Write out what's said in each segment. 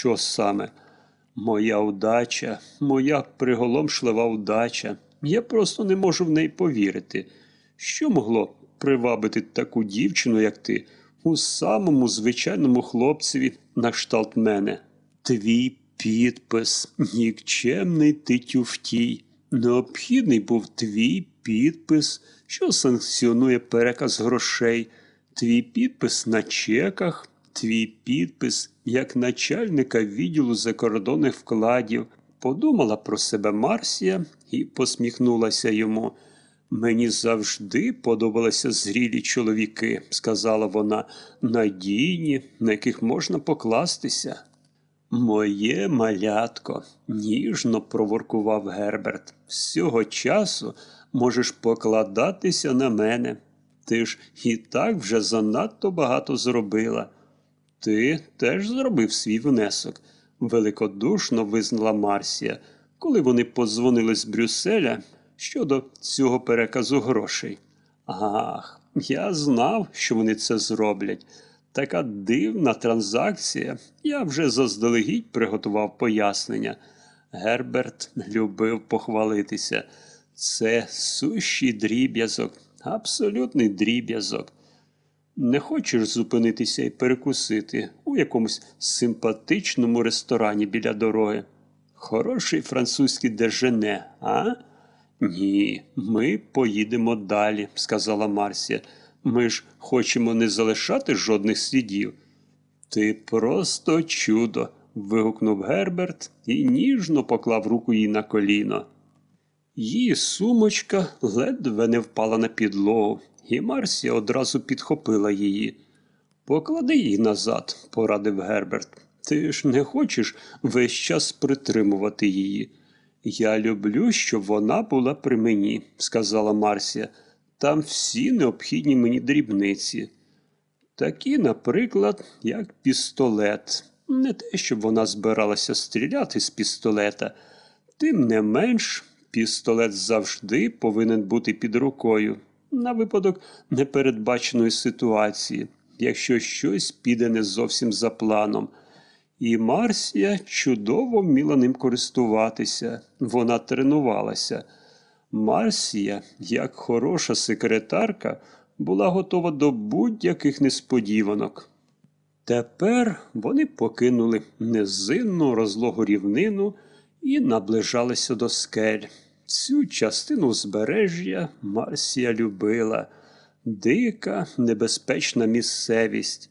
Що саме? Моя удача, моя приголомшлива удача. Я просто не можу в неї повірити. Що могло привабити таку дівчину, як ти, у самому звичайному хлопцеві на кшталт мене? Твій підпис, нікчемний ти тюфтій. Необхідний був твій підпис, що санкціонує переказ грошей, твій підпис на чеках, твій підпис як начальника відділу закордонних вкладів. Подумала про себе Марсія і посміхнулася йому. Мені завжди подобалися зрілі чоловіки, сказала вона, надійні, на яких можна покластися. Моє малятко, ніжно проворкував Герберт. З цього часу можеш покладатися на мене. Ти ж і так вже занадто багато зробила. Ти теж зробив свій внесок, великодушно визнала Марсія, коли вони подзвонили з Брюсселя щодо цього переказу грошей. Ах, я знав, що вони це зроблять. Така дивна транзакція. Я вже заздалегідь приготував пояснення. Герберт любив похвалитися. Це сущий дріб'язок, абсолютний дріб'язок. Не хочеш зупинитися і перекусити у якомусь симпатичному ресторані біля дороги? Хороший французький дежене, а? Ні, ми поїдемо далі, сказала Марсія. Ми ж хочемо не залишати жодних слідів. Ти просто чудо. вигукнув Герберт і ніжно поклав руку їй на коліно. Її сумочка ледве не впала на підлогу, і Марсія одразу підхопила її. Поклади її назад, порадив Герберт. Ти ж не хочеш весь час притримувати її. Я люблю, щоб вона була при мені, сказала Марсія. Там всі необхідні мені дрібниці. Такі, наприклад, як пістолет. Не те, щоб вона збиралася стріляти з пістолета. Тим не менш, пістолет завжди повинен бути під рукою на випадок непередбаченої ситуації, якщо щось піде не зовсім за планом. І Марсія чудово вміла ним користуватися, вона тренувалася. Марсія, як хороша секретарка, була готова до будь-яких несподіванок. Тепер вони покинули низинну розлогу рівнину і наближалися до скель. Цю частину узбережжя Марсія любила дика, небезпечна місцевість.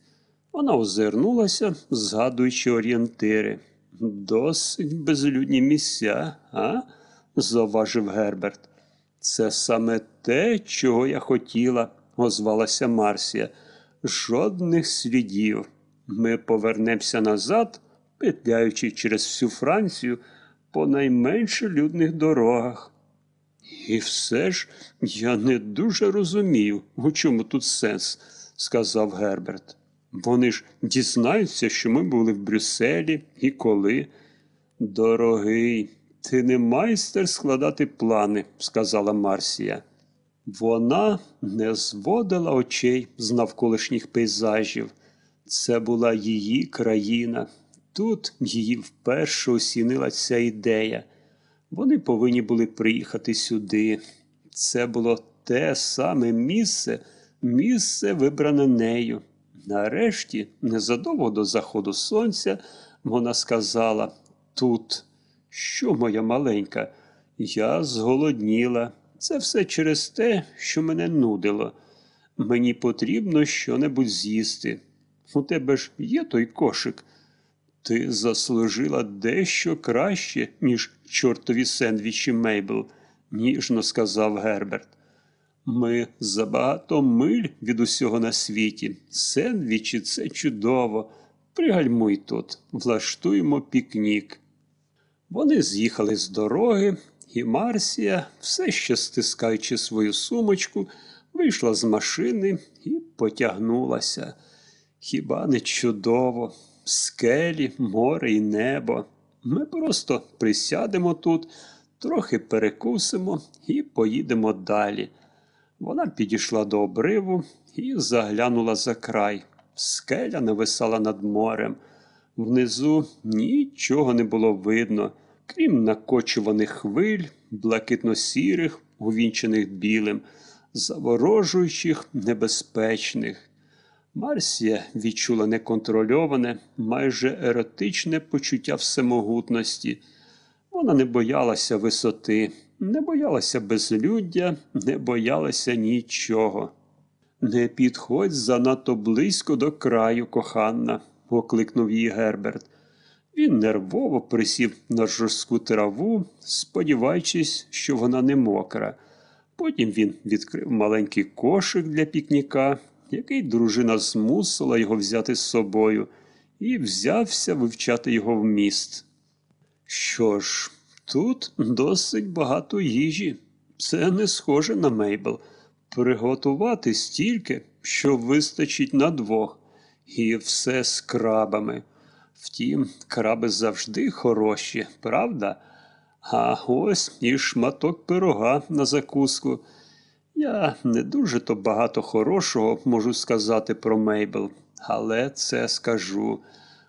Вона озирнулася, згадуючи орієнтири. Досить безлюдні місця, а? заважив Герберт. Це саме те, чого я хотіла, озвалася Марсія. Жодних слідів. Ми повернемося назад, петляючи через всю Францію по найменше людних дорогах. І все ж я не дуже розумію, у чому тут сенс, сказав Герберт. Вони ж дізнаються, що ми були в Брюсселі і коли. Дорогий, ти не майстер складати плани, сказала Марсія. Вона не зводила очей з навколишніх пейзажів. Це була її країна. Тут її вперше осінила ця ідея. Вони повинні були приїхати сюди. Це було те саме місце, місце вибране нею. Нарешті, незадовго до заходу сонця, вона сказала тут, що моя маленька, я зголодніла. Це все через те, що мене нудило. Мені потрібно щонебудь з'їсти. У тебе ж є той кошик. Ти заслужила дещо краще, ніж чортові сендвічі Мейбл, ніжно сказав Герберт. Ми забагато миль від усього на світі. Сендвічі це чудово. Пригальмуй тут, влаштуємо пікнік. Вони з'їхали з дороги, і Марсія, все ще стискаючи свою сумочку, вийшла з машини і потягнулася. Хіба не чудово? Скелі, море і небо. Ми просто присядемо тут, трохи перекусимо і поїдемо далі. Вона підійшла до обриву і заглянула за край. Скеля нависала над морем. Внизу нічого не було видно, крім накочуваних хвиль, блакитно-сірих, увінчених білим, заворожуючих, небезпечних. Марсія відчула неконтрольоване, майже еротичне почуття всемогутності. Вона не боялася висоти, не боялася безлюддя, не боялася нічого. Не підходь занадто близько до краю, коханна, окликнув її Герберт. Він нервово присів на жорстку траву, сподіваючись, що вона не мокра. Потім він відкрив маленький кошик для пікніка, який дружина змусила його взяти з собою, і взявся вивчати його вміст. Що ж, тут досить багато їжі. Це не схоже на Мейбл. Приготувати стільки, що вистачить на двох, і все з крабами. Втім, краби завжди хороші, правда? А ось і шматок пирога на закуску. Я не дуже то багато хорошого можу сказати про Мейбл, але це скажу.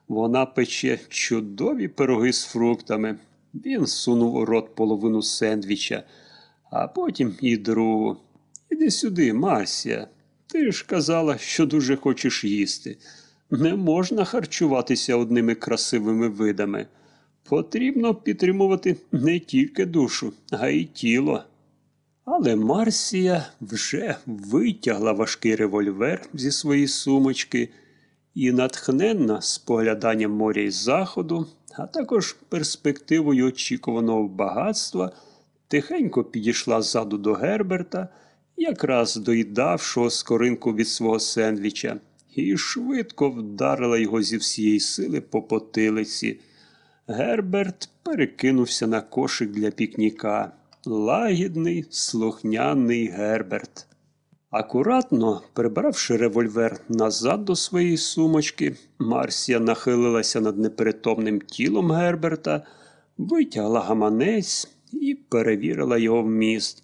Вона пече чудові пироги з фруктами. Він сунув у рот половину сендвіча, а потім і другу. Іди сюди, Марсія. Ти ж казала, що дуже хочеш їсти. Не можна харчуватися одними красивими видами. Потрібно підтримувати не тільки душу, а й тіло. Але Марсія вже витягла важкий револьвер зі своєї сумочки і натхненна спогляданням моря із заходу, а також перспективою очікуваного багатства, тихенько підійшла ззаду до Герберта, якраз доїдавшого скоринку від свого сендвіча, і швидко вдарила його зі всієї сили по потилиці. Герберт перекинувся на кошик для пікніка. Лагідний, слухняний Герберт. Акуратно прибравши револьвер назад до своєї сумочки, Марсія нахилилася над непритомним тілом Герберта, витягла гаманець і перевірила його вміст.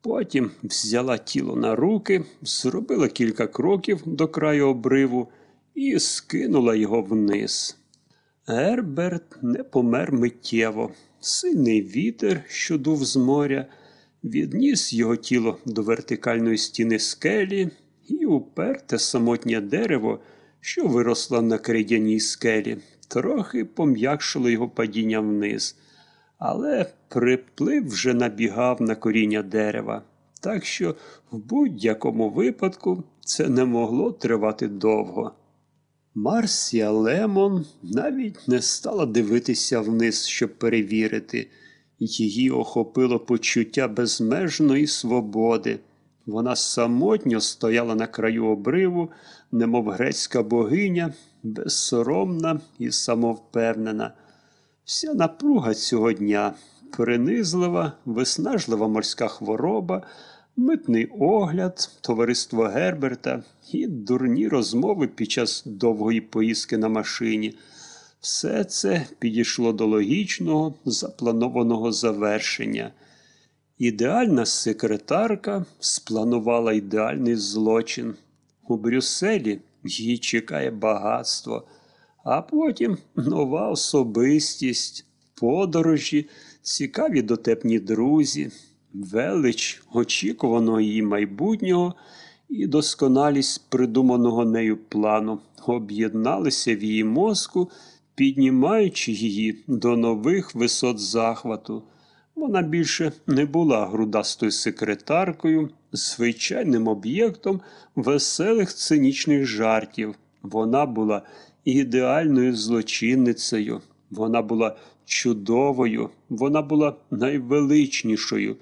Потім взяла тіло на руки, зробила кілька кроків до краю обриву і скинула його вниз. Герберт не помер миттєво. Сильний вітер, що дув з моря, відніс його тіло до вертикальної стіни скелі і уперте самотнє дерево, що виросло на крейдяній скелі, трохи пом'якшило його падіння вниз. Але приплив вже набігав на коріння дерева, так що в будь-якому випадку це не могло тривати довго. Марсія Лемон навіть не стала дивитися вниз, щоб перевірити. Її охопило почуття безмежної свободи. Вона самотньо стояла на краю обриву, немов грецька богиня, безсоромна і самовпевнена. Вся напруга цього дня принизлива, виснажлива морська хвороба, митний огляд, товариство Герберта і дурні розмови під час довгої поїздки на машині. Все це підійшло до логічного, запланованого завершення. Ідеальна секретарка спланувала ідеальний злочин. У Брюсселі її чекає багатство, а потім нова особистість, подорожі, цікаві дотепні друзі, велич очікуваного її майбутнього і досконалість придуманого нею плану об'єдналися в її мозку піднімаючи її до нових висот захвату. Вона більше не була грудастою секретаркою, звичайним об'єктом веселих цинічних жартів. Вона була ідеальною злочинницею, вона була чудовою, вона була найвеличнішою,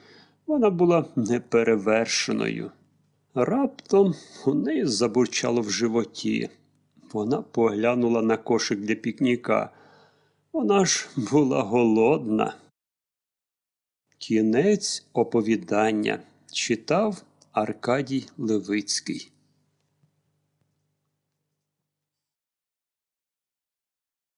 вона була неперевершеною. Раптом у неї забурчало в животі. Вона поглянула на кошик для пікніка. Вона ж була голодна. Кінець оповідання читав Аркадій Левицький.